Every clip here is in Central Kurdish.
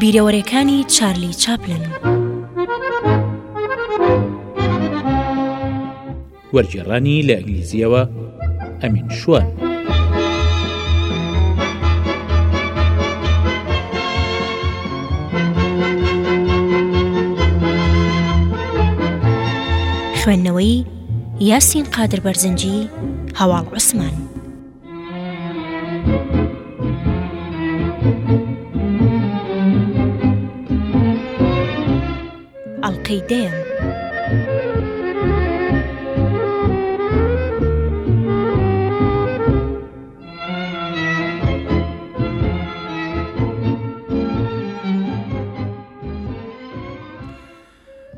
بیرەوەرێکانی چارلی چاپلن. وەرگێڕانی لە ئینگلیزیەوە، ئەمین شوان. خوێندنەوەی یاسین قادر بەرزنجی هەواڵ عوسمان. ئەڵقەی دەیەم.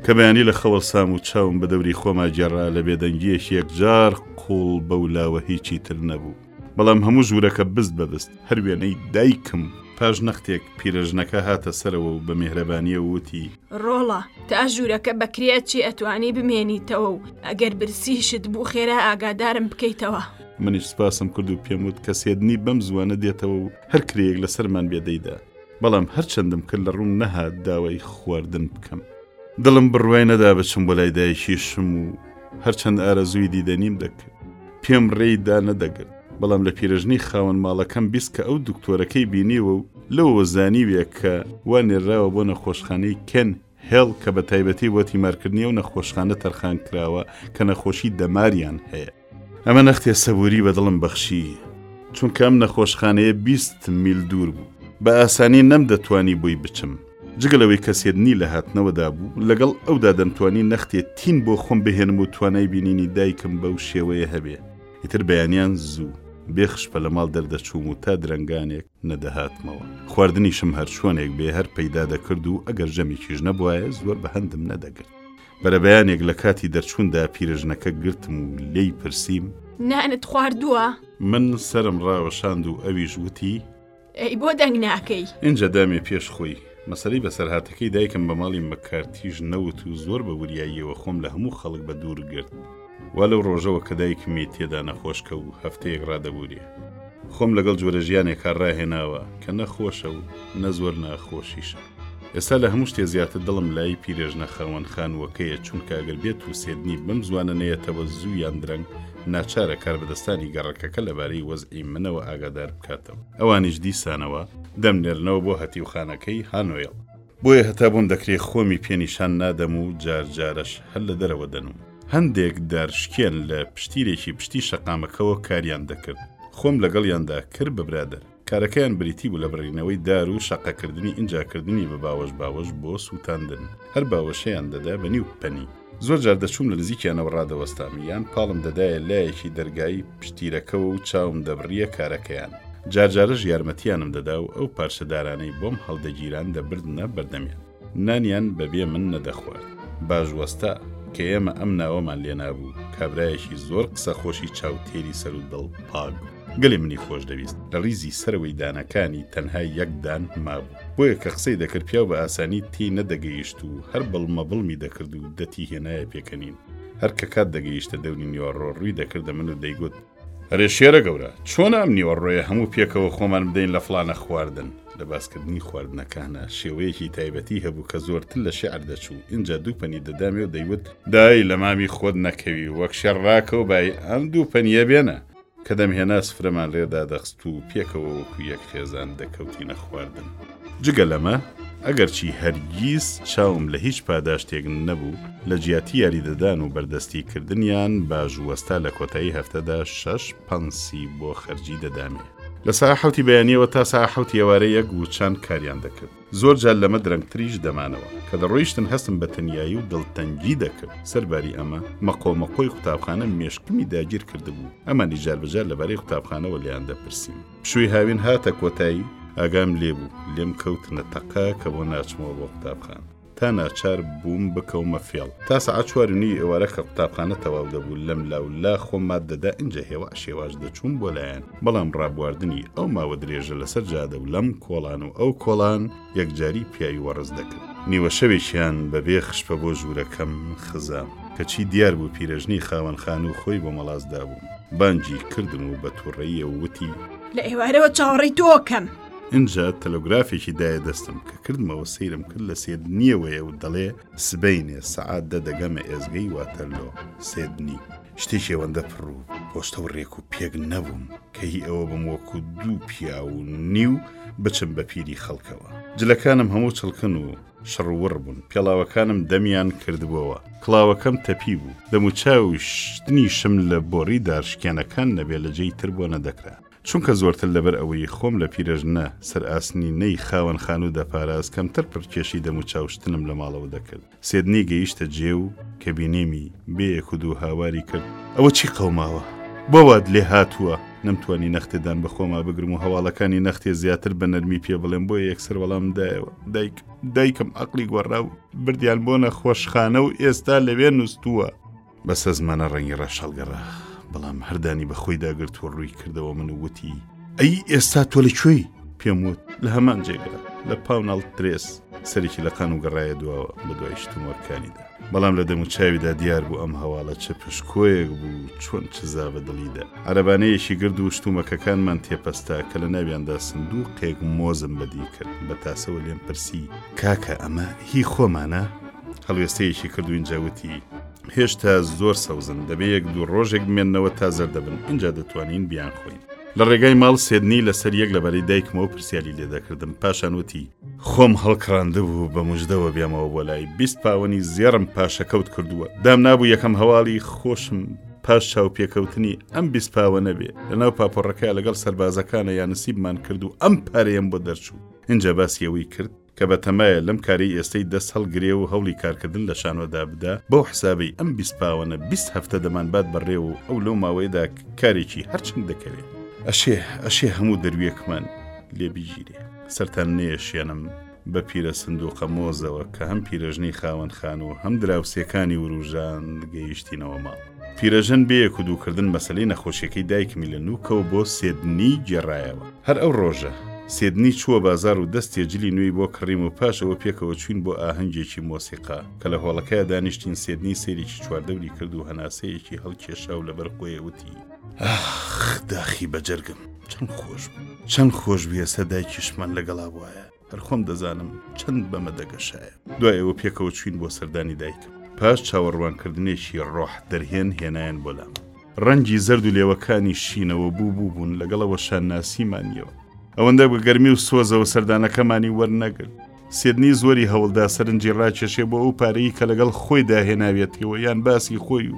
کە بەیانی لە خەوە سام و چاوم بە دەوری خۆما گێڕا لە بێدەنگیەک یەکجار قوڵ بەو لاوە هیچی تر نەبوو. بەڵام هەموو ژوورەکە بست بە بست هەر وێنەی دایکم. پاش نەختێک پیرەژنەکە هاتە سەرەوە و بە میهرەبانییەوە وتی. ڕۆڵە، تا ژوورەکە بەکرێ ئەچێ ئەتوانی بمێنیتەوە و ئەگەر برسیشت بوو خێرا ئاگادارم بکەیتەوە. منیش سوپاسم کرد و پێم وت کە سێدنی بەم زووانە دێتەوە و هەر کرێیەک لەسەرمان بێ دەیدا. بەڵام هەرچەندم کرد لە ڕووم نەهات داوای خواردن بکەم. دڵم بڕوای نەدا بچم بۆ لای دایکیشم و هەرچەند ئارەزووی دیدەنیم دەکرد، پێم ڕێی دا نەدەگرت. بەڵام لە پیرەژنی خاوەن ماڵەکەم بیست کە ئەو دکتۆرەکەی بینیوە و لەوەوە زانیویە کە وا نێرراوە بۆ نەخۆشخانەی کەن هێڵ کە بە تایبەتی بۆ تیمارکردنی ئەو نەخۆشخانە تەرخان کراوە کە نەخۆشی دەماریان هەیە. ئەمە نەختێ سەبووری بە دڵم بەخشی، چونکە ئەم نەخۆشخانەیە بیست میل دوور بوو. بە ئاسانی نەمدەتوانی بۆی بچم. جگە لەوەی کە سێدنی لە هاتنەوەدا بوو، لەگەڵ ئەودا دەمتوانی نەختێ تین بۆ خۆم بهێنم و توانای بینینی دایکم بەو شێوەیە هەبێ. ئیتر بەیانیان زوو، بێ خشپە لە ماڵ دەردەچووم و تا درەنگانێک، نەدەهاتمەوە. خواردنیشم هەر چۆنێک بێ هەر پەیدا دەکرد و ئەگەر جەمێکیش نەبوایە زۆر بە هەندم نەدەگرت. بەرەبەیانێک لە کاتی دەرچووندا پیرەژنەکە گرتم و لێی پرسیم. نانت خواردووە؟ من سەرم ڕاوەشاند و ئەویش وتی. ئەی بۆ دەنگ ناکەی؟ ئینجا دامێ پێش خۆی. مەسەلەی بەسەرهاتەکەی دایکم بە ماڵی مەککارتیش نەوت و زۆر بە وریاییەوە خۆم لە هەموو خەڵک بە دوور گرت. وا لەو ڕۆژەوە کە دایکمی تێدا نەخۆش کە و هەفتەیەک ڕادەبوورێ. خۆم لەگەڵ جۆرە ژیانێکا ڕاهێناوە کە نە خۆشە و نە زۆر ناخۆشیشە. ئێستا لە هەموو شتێ زیاتر دڵم لای پیرێژنە خاوەن خانووەکەیە چونکە ئەگەر بێت و سێدنی بەم زووانە نەیەتەوە زوو یان درەنگ ناچارە کاربەدەستانی گەڕەکەکە لەبارەی وەزعی منەوە ئاگادار بکاتەوە. ئەوانیش دیسانەوە دەمنێرنەوە بۆ هەتیوخانەکەی هانۆێڵ. بۆیە هەتا بۆم دەکرێ خۆمی پێ نیشان نادەم و جار جارەش هەر لە دەرەوە دەنووم. هەندێک دار شکێن لە پشتیرێکی پشتی شەقامەکەوە کاریان دەکرد، خۆم لەگەڵیاندا کرد بە برادەر. کارەکەیان بریتی بوو لە بڕینەوەی دار و شەقەکردنی ئینجا کردنی بە باوەش باوەش بۆ سووتاندن. هەر باوەشیان دەدا بە نیو پەنی. زۆر جار دەچووم لە نزیکیانەوە ڕادەوەستام یان پاڵم دەدایە لایەکی دەرگایی پشتگیرەکەوە و چاوم دەبڕیە کارەکەیان. جارجارەش یارمەتیانم دەدا و ئەو پارچە دارانەی بۆم هەڵدەگیران دەبردنە بەردەمیان. نانیان بەبێ من نەدەخوارد. باژوەستا، کە ئێمە ئەم ناوەمان لێنابوو، کابرایەکی زۆر قسەخۆشی چاو تێری سەرو دڵ پاک بوو. گەلی منی خۆشدەویست لە ڕیزی سەرەوەی دانەکانی تەنها یەک دان مابوو بۆیە کە قسەی دەکرد پیاو بە ئاسانی تێی نەدەگەیشت و هەر بڵمەبڵمی دەکرد و دەتی هێنایە پێکەنین هەر کە کات دەگەیشتە دەوری نیوەڕۆ ڕووی دەکردە من و دەیگوت ئەرێ شێرە گەورە چۆن ئەم نیوەڕۆیە هەموو پێکەوە خۆمان بدەین لە فڵانە خواردن. لە باسکردنی خواردنەکانا شێوەیەکی تایبەتی هەبوو کە زۆرتر لە شیعر دەچوو ئینجا دوو پەنی دەدامێ و دەیوت، دای لە مامی خۆت نەکەوی وەک شێر ڕاکەوبای ئەم دوو پەنییە بێنە. کە دەمهێنا سفرەمان لێ دادەخست و پێکەوە وەکو یەک خێزان دەکەوتینە خواردن. جگە لەمە، ئەگەرچی هەرگیز چاوم لە هیچ پاداشتێک نەبوو، لە جیاتی یاریدەدان و بەردەستی کردنیان، باژ وەستا لە کۆتایی هەفتەدا شەش پەنسی بۆ خەرجی دەدامێ. لە ساعە حەوتی بەیانیەوە تا ساعە حەوتی ئێوارە یەک وچان کاریان دەکرد. زۆر جار لەمە درەنگتریش دەمانەوە. کە دەڕۆیشتن هەستم بە تەنیایی و دڵتەنگی دەکرد. سەرباری ئەمە، مەقۆمەقۆی قوتابخانە مێشکمی داگیر کردبوو. ئەمانیش جاربەجار لەبارەی قوتابخانەوە لێیان دەپرسیم. پشووی هاوین هاتە کۆتایی. ئاگام لێ بوو. لێم کەوتنە تەقە کە بۆ ناچمەوە بۆ قوتابخان. تا ناچار بووم بکەومە فێڵ. تا سەعات چوار و نیوی ئێوارە کە قوتابخانە تەواو دەبوو، لەملاولا خۆم مات دەدا ئینجا هێواش هێواش دەچووم بۆ لایان. بەڵام ڕابواردنی ئەو ماوە درێژە لەسەر جادە و لەم کۆڵان و ئەو کۆڵان یەکجاری پیاوی وەڕس دەکرد. نیوەشەوێکیان بەبێ خشپە بۆ ژوورەکەم خزام، کەچی دیار بوو پیرەژنی خاوەن خانوو خۆی بۆ مەڵاس دابوو. بانگی کردم و بە تووڕەییەوە وتی. لە ئێوارەوە چاوەڕێی تۆکەم. ئینجا تەلەگرافێکی دایە دەستم، کە کردمەوە سەیرم کرد لە سێدنییەوەیە و دەڵێ سبەینێ سەعات دە دەگەمە ئێزگەی واتەرلۆ، سێدنی. شتێکی ئەوەندە پڕ و پۆستە و ڕێک و پێک نەبووم کە هی ئەوە بم وەکو دوو پیا و نیو بچم بە پیری خەڵکەوە جلەکانم هەموو چڵکن و شڕوڕ بوون پێڵاوەکانم دەمیان کردبووەوە کڵاوەکەم تەپی بوو دەموچاوشتنیشم لە بۆڕی دارشکێنەکان نەبێ لە جێی تر بۆ نەدەکرا چونکە زۆرتر لەبەر ئەوەی خۆم لە پیرەژنە سەر ئاسنینەی خاوەن خانوو دەپاراست کەمتر پڕکێشی دەم و چاو شتنم لە ماڵەوە دەکرد. سێدنی گەیشتە جێ و کە بینیمی، بێ یەک و دوو هاواری کرد. ئەوە چی قەوماوە؟ بۆ وات لێ هاتووە؟ نەمتوانی نەختێ دان بە خۆما بگرم و هەواڵەکانی نەختێ زیاتر بە نەرمی پێ بڵێم بۆیە یەکسەر وەڵامم دایەوە، دایک، دایکم عەقڵی گۆڕا و بردیان بۆ نەخۆشخانە و ئێستا لەوێ نوستووە. بەسە زمانە ڕەنگی ڕەش هەڵگەڕا، بەڵام هەر دانی بە خۆیدا گرت و ڕووی کردەوە من و وتی. ئەی ئێستا تۆ لە کوێی؟ پێم وت، لە هەمان جێگا، لە پاوناڵد پرێس. سەرێکی لەقان و گەڕایە دواوە، بە دوای شتومەکانیدا. بەڵام لە دەموچاویدا دیار بوو ئەم هەواڵە چ پشکۆیەک بوو، چۆن چزا بە دڵیدا. عەرەبانەیەکی گرد و شتومەکەکانمان تێپەستا، کە لە ناویاندا سندووقێک مۆزم بەدی کرد، بە تاسەوە لێم پرسی. کاکە ئەمە هی خۆمانە؟ هەڵوێستەیەکی کرد و ئینجا وتی هێشتا زۆر سەوزن دەبێ یەک دوو ڕۆژێک بمێنەوە تا زەر دەبن ئینجا دەتوانین بیان خۆین لە ڕێگای ماڵ سێدنی لەسەر یەک لەبەری دایکمەوە پرسیاری لێ دەکردم پاشان وتی خۆم هەڵکڕاندبوو بە مژدەوە بێمەوە بۆ لای بیست پاوەنی زێڕم پاشەکەوت کردووە دام نابوو یەکەم هەواڵی خۆشم پاش چاو پێکەوتنی ئەم بیست پاوە نەبێ لەناو پاپۆڕەکە لەگەڵ سەربازەکانە یانسیبمان کرد و ئەم پارەیەم بۆ دەرچوو اینجا باسیەوەی کرد کە بە تەمایە لەم کارەی ئێستەی دەست هەڵگرێ و هەوڵی کارکردن لە شانۆدا بدا، بەو حسابەی ئەم بیست پاوەنە بیست هەفتە دەمانبات بە رێ و ئەو لەو ماوەیەدا کارێکی هەر چەند دەکەوێ. ئەشێ، ئەشێ هەموو دەرویەکمان لێ بگیرێ. سەرتان نەیەشێنم بە پیرە سندووقە مۆزەوە کە هەم پیرەژنی خاوەن خانوو هەم دراوسێکانی ورووژاند گەیشتینەوە ماڵ. پیرەژن بێ یەک و دوو کردن مەسەلەی نەخۆشیەکەی دایکمی لە نوکەوە بۆ سێدنی گێڕایەوە. هەر ئەو ڕۆژە سێدنی چووە بازار و دەستێ جلی نوێی بۆ کڕیم و پاش ئەوە پێکەوە چووین بۆ ئاهەنگێکی مۆسیقا، کە لە هۆڵەکەیا دانیشتین سێدنی سەیرێکی چواردەوری کرد و هەناسەیەکی هەڵکێشا و لەبەر خۆیە وتی. ئاخ داخی بەجەرگم چەند خۆش بوو، چەند خۆش بوو ئێستا دایکیشمان لەگەڵا بوایە. هەر خۆم دەزانم چەند بەمە دەگەشایە. دوای ئەوە پێکەوە چوین بۆ سەردانی دایکم. پاش چاوەڕوانکردنێکی ڕۆح دەرهێن هێنایان بۆ لام. ڕەنگی زەرد و لێوەکانی شینەوە بوو بوو بوون لەگەڵ ئەوەشا ناسیمانیەوە. ئەوەندە بە گەرمی و سۆزەوە سەردانەکەمانی وەرنەگرت. سیدنی زۆری هەوڵدا سەرنجی ڕاکێشێ بۆ ئەو پارەی کە لەگەڵ خۆیدا هێناویەتیەوە یان باسی خۆی و.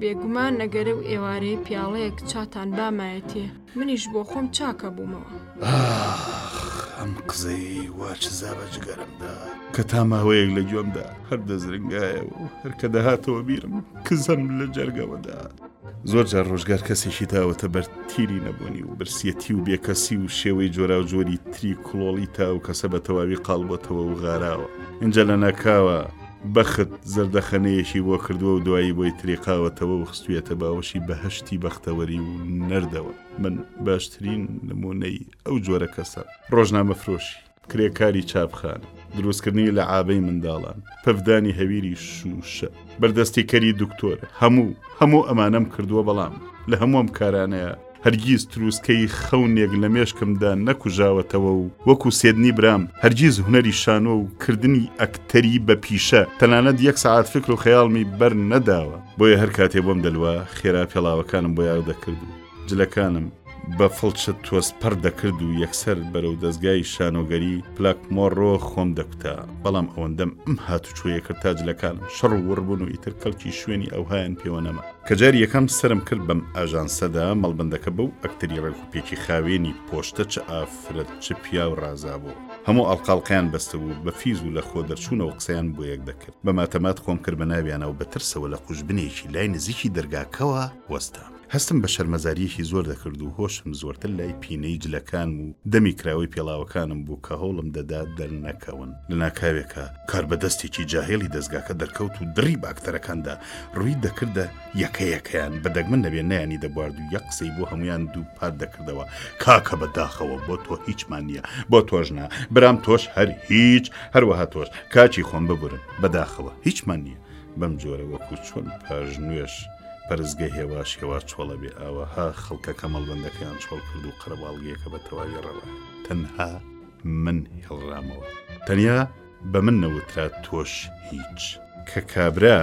بێگومان نەگەرە و ئێوارەیە پیاڵەیەک چاتان بامایەتی منیش بۆ خۆم چاکە بوومەوە. ئەم قزەی واچ زابە جگەرمدا کە تا ماوەیەک لە گوێمدا هەر دەزرنگایەوە هەرکە دەهاتەوە بیرم کزەم لە جەرگەوەدا زۆر جار ڕۆژگار کەسێکی داوەتە بەر تیری نەبوونی و برسیەتی و بێکەسی و شێوەی جۆرا و جۆری تری کڵۆڵی تا و کەسە بە تەواوی قاڵبەتەوە و غاراوە ئینجا لە ناکاوە بەخت زەردەخەنەیەکی بۆ کردووە و دوایی بۆی تریقاوەتەوە و خستویەتە باوەشی بەهشتی بەختەوەری و نەردەوە من باشترین نمونەی ئەو جۆرە کەسە ڕۆژنامە فرۆشی کرێکاری چاپخان دروستکردنی لە عابەی منداڵان پفدانی هەویری شوشە بەردەستی کەری دکتۆر هەموو هەموو ئەمانەم کردووە بەڵام لە هەمووم کارانەیە هەرگیز تروسکەی خەونێک لە مێشکمدا نەکوژاوەتەوە و وەکو سێدنی برام هەرگیز هونەری شانۆ و کردنی ئەکتەری بە پیشە تەنانەت یەک سەعات فکر و خەیاڵمی بەر نەداوە بۆیە هەر کاتێ بۆم دەلوا خێرا پێڵاوەکانم بۆ یاغ دەکرد و جلەکانم بە فڵچە تۆزپەر دەکرد و یەکسەر بەرەو دەستگای شانۆگەری پلاک مۆڕۆ خۆم دەکوتا بەڵام ئەوەندەم ئەم هاتوچۆیە کرد تاجلەکانم شەڕ و وڕبوون و ئیتر کەڵکی شوێنی ئەوهایان پێوە نەما کە جاری یەکەم سەرم کرد بەم ئاژانسەدا، مەڵبەندەکە بەو ئەکتەری ڕێک و پێکی خاوێنی پۆشتە چ ئافرەت چ پیاو ڕازابوو. هەموو ئاڵقاڵقەیان بەستبوو، بە فیز و لە خۆدەرچوونەوە قسەیان بۆ یەک دەکرد. بە ماتەمات خۆم کرد بە ناویانا و بە ترسەوە لە قوژبنێکی لای نزیکی دەرگاکەوە وەستام. هەستم بە شەرمەزارییەکی زۆر دەکرد و هۆشم زۆرتر لای پینەی جلەکانم و دەمی کراوەی پێڵاوەکانم بوو کە هەوڵم دەدا دەرنەکەون. لە ناکاوێکا کاربەدەستێکی جاهێڵی دەزگاکە دەرکەوت و دڕی بە ئەکتەرەکاندا ڕووی دەکردە یەکە یەکەیان بە دەگمەن نەبێ نیانی دەبوارد و یەک قسەی بۆ هەمویان دوو پات دەکردەوە کاکە بە داخەوە بۆ تۆ هیچمان نییە بۆ تۆشنا برام تۆش هەر هیچ هەروەها تۆش کاچی خۆم ببورن بەداخەوە هیچمان نییە بەم جۆرە وەکو چۆن پاژ نوێش پەرزگە هێواش هێوا چۆڵە بێ ئاوەها خەڵکەکە مەڵبندەکەیان چۆڵ کرد و قەرەباڵگیەکە بە تەواوی ڕەوە تەنها من هێڵرامەوە تەنیا بە من نەوترا تۆش هیچ. کە کابرا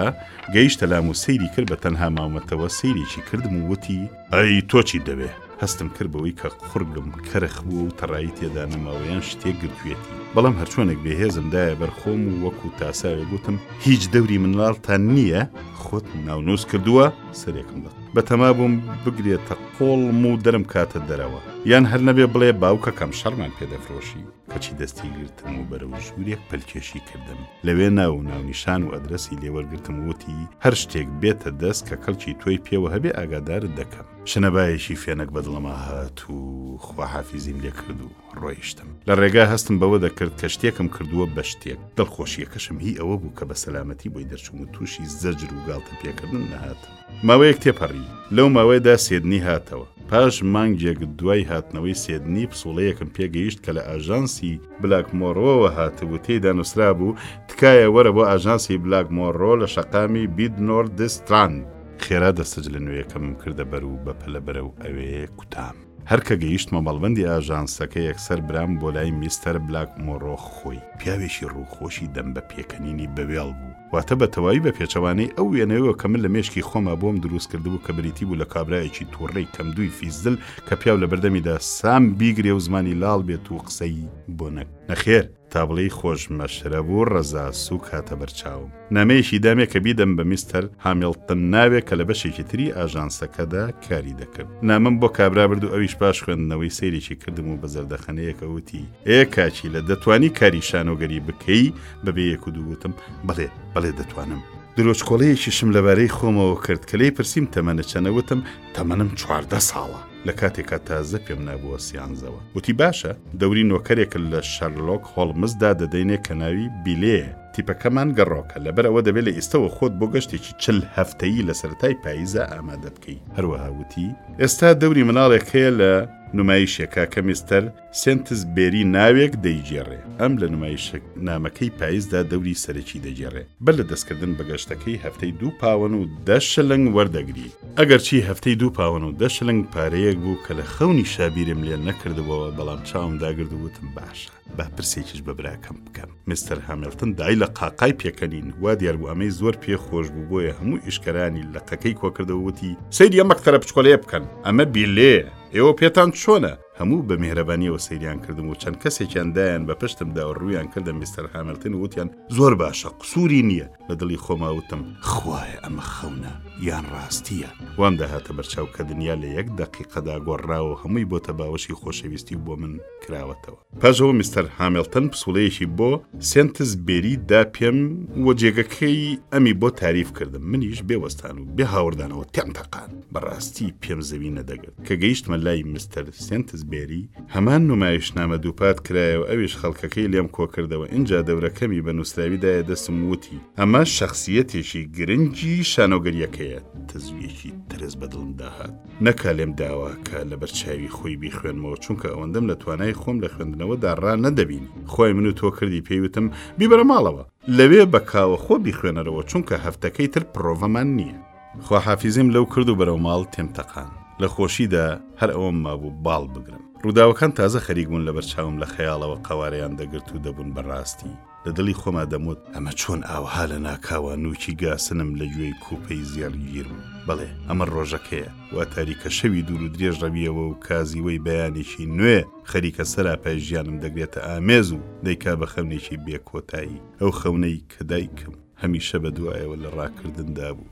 گەیشتە لام و سەیری کرد بە تەنها ماومەتەوە سەیرێکی کردم و وتی. ئەی تۆ چیت دەوێ؟ هەستم کرد بەوەی کە قوڕگم کەرخ بووە و تەڕایی تێدا نەماوە یان شتێک گرتوویەتی بەڵام هەرچۆنێک بێ هێزم دایە بەر خۆم و وەکوو تاساوێک وتم هیچ دەوری مناڵتان نییە؟ خۆت ناونووس کردووە؟ سەرێکم بە بەتەما بووم بگرێتە قۆڵم و دەرم کاتە دەرەوە یان هەر نەبێ بڵێ باوکەکەم شەڕمان پێ دەفرۆشی. کەچی دەستی گرتم و بەرەو ژوورێک پەلکێشی کردم لەوێ ناو و ناونیشان و ئەدرەسی لێوەرگرتم وتی هەر شتێک بێتە دەست کە کەڵکی تۆی پێوە هەبێ ئاگادارت دەکەم شنەبایەکی فێنک بەدڵەما هات و خواحافیزیم لێ کرد و ڕۆیشتم لە ڕێگا هەستم بەوە دەکرد کە شتێکم کردووە بە شتێک دڵخۆشیەکەشم هی ئەوە بوو کە بە سەلامەتی بۆی دەرچووم و تووشی زەجر و گاڵتە پێکردن نەهاتم. ماوەیەک تێپەڕی. لەو ماوەیەدا سێدنی هاتەوە. پاش مانگێک دوای هاتنەوەی سێدنی، پسوڵەیەکم پێ گەیشت کە لە ئاژانسی بلاکمۆڕۆوە هاتبوو، تێیدا نووسرابوو، تکایە وەرە بۆ ئاژانسی بلاکمۆڕۆ لە شەقامی بید نۆردستراند. خێرا دەستەجلە نوێیەکەمم کردە بەر و بەپەلە بەرەو ئەوێ کوتام. هەر کە گەیشتمە مەڵبەندی ئاژانسەکە یەکسەر برام بۆ لای میستەر بلاک مۆڕۆ خۆی، پیاوێکی ڕووخۆشی دەم بە پێکەنینی بە وێڵ بوو، واتە بە تەواوی بە پێچەوانەی ئەو وێنەیەوە کە من لە مێشکی خۆما بۆم درووست کردبوو کە بریتی بوو لە کابرایەکی تووڕەی کەم دووی فیزدل کە پیاو لە بەردەمیدا سام بیگرێ و زمانی لاڵ بێت و قسەی بۆ نەک نەخێر تابڵێی خۆش مەشرەب و ڕەزا سووک هاتە بەر چاوم. نامەیەکی دامێ کە بیدەم بە میستەر هامیڵتن ناوێک کە لە بەشێکی تری ئاژانسەکەدا کاری دەکرد. نامەم بۆ کابرا برد و ئەویش پاش خوێندنەوەی سەیرێکی کردم و بە زەردەخەنەیەکەوە وتی، ئێ کاکیلە دەتوانی کاری شانۆگەری بکەی؟ بە بێ یەک و دوو وتم، بەڵێ، بەڵێ دەتوانم. دروشکۆڵەیەکیشم لەبارەی خۆمەوە کرد. کە لێی پرسیم تەمەنت چەنە؟ وتم، تەمەنم چواردە ساڵە. لە کاتێکا تازە پێم نابووە سیانزەوە. وتی باشە، دەوری نۆکەرێک لە شەرلۆک هۆڵمز دا دەدەینێ کە ناوی بیلێیە. تیپەکەمان گەڕۆکە، لەبەر ئەوە دەبێ لە ئیستەوە خۆت بۆ گەشتێکی چل هەفتەیی لە سەرەتای پاییزا ئامادە بکەی. هەروەها وتی ئێستا دەوری مناڵێک هەیە لە نوماییشێکا کە میستەر. سنتز بێری ناوێک دەیگێڕێ. ئەم لە نمایشنامەکەی پایزدا دەوری سەرەکی دەگێڕێ. بەر لە دەستکردن بە گەشتەکەی هەفتەی دوو پاوەن و دە شلنگ وەردەگری. ئەگەرچی هەفتەی دوو پاوەن و دە شلنگ پارەیەک بوو کە لە خەونی شا بیرم لێ نەکردبۆوە بەڵام چاوم داگرت و وتم باشە با پرسێکیش بە براکەم بکەم. مستەر هامێڵتن دای لە قاقای پێکەنین. وا دیار بوو ئەمەی زۆر پێ خۆش بوو بۆیە هەموو ئیشکەرانی لقەکەی کۆکردەوە وتی، سەیری ئەم مەکتەرە پچکۆلەیە بکەن. ئەمە بیلێیە. ئێوە پێتان چۆنە؟ هەموو بە میهرەبانیەوە سەیریان کردم و چەند کەسێکیان دایان بە پشتم دا و ڕوویان کردە میستەر هاملتن و وتیان زۆر باشە قسووری نییە، لە دڵی خۆما وتم خوایە ئەمە خەونە یان ڕاستییە؟ وام دەهاتە بەرچاو کە دنیا لە یەک دەقیقەدا گۆڕراوە و هەمووی بۆتە باوەشی خۆشەویستی و بۆ من کراوەتەوە. پاش ئەوە میستەر هاملتن پسووڵەیەکی بۆ، سێنتس بێری، دا پێم و جێگەکەی ئەمی بۆ تاریف کردم، منیش بێ وەستان و بێ هاوردانەوە تێم تەقاند، بەڕاستی پێم زەوی نەدەگرت. کە گەیشتمە لای مستەر سێنتزبێری، هەمان نومایشنامە دووپات کرایە و ئەویش خەڵکەکەی لێم کۆکردەوە، ئینجا دەورەکەمی بە نوسراوی دایە دەستم و وتی، ئەمە شەخسیەتێکی گرنگی شانۆگەریەکەیە، تەزویەکی ترس بە دڵم داهات، نەکا لێم داوا کا لەبەر چاوی خۆی بیخوێنمەوە، چونکە ئەوەندەم لە توانای خۆم لە خوێندنەوەدا ڕا نەدەبینی، خوای من و تۆ کردی پێی وتم، بیبەرە ماڵەوە، لەوێ بە کاوەخۆ بیخوێنەرەوە، چونکە هەفتەکەی تر پرۆڤەمان نیە. خواحافیزیم لەو کرد و بەرەو ماڵ تێم تەقاند. لە خۆشیدا هەر ئەوەم مابوو باڵ بگرم. ڕووداوەکان تازە خەریک بوون لەبەر چاوم لە خەیاڵەوە قەوارەیان دەگرت و دەبوون بە ڕاستی. لە دڵی خۆما دەموت، ئەمە چۆن ئاوها لە ناکاوا نووکی گاسنم لە گوێی کوپەی زێڕ گیر بوو. بەڵێ، ئەمە ڕۆژەکەیە. وا تاریکە شەوی دوور و درێژ ڕەویەوە و کازیوەی بەیانێکی نوێ خەریکە سەراپای ژیانم دەگرێتە ئامێز و دەیکا بە خەونێکی بێ کۆتایی. ئەو خەونەی کە دایکم. هەمیشە بە دوایەوە لە ڕاکردندا بوو.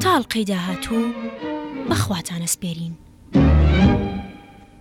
تا ئەڵقەی داهاتوو بەخواتانە سپێرین.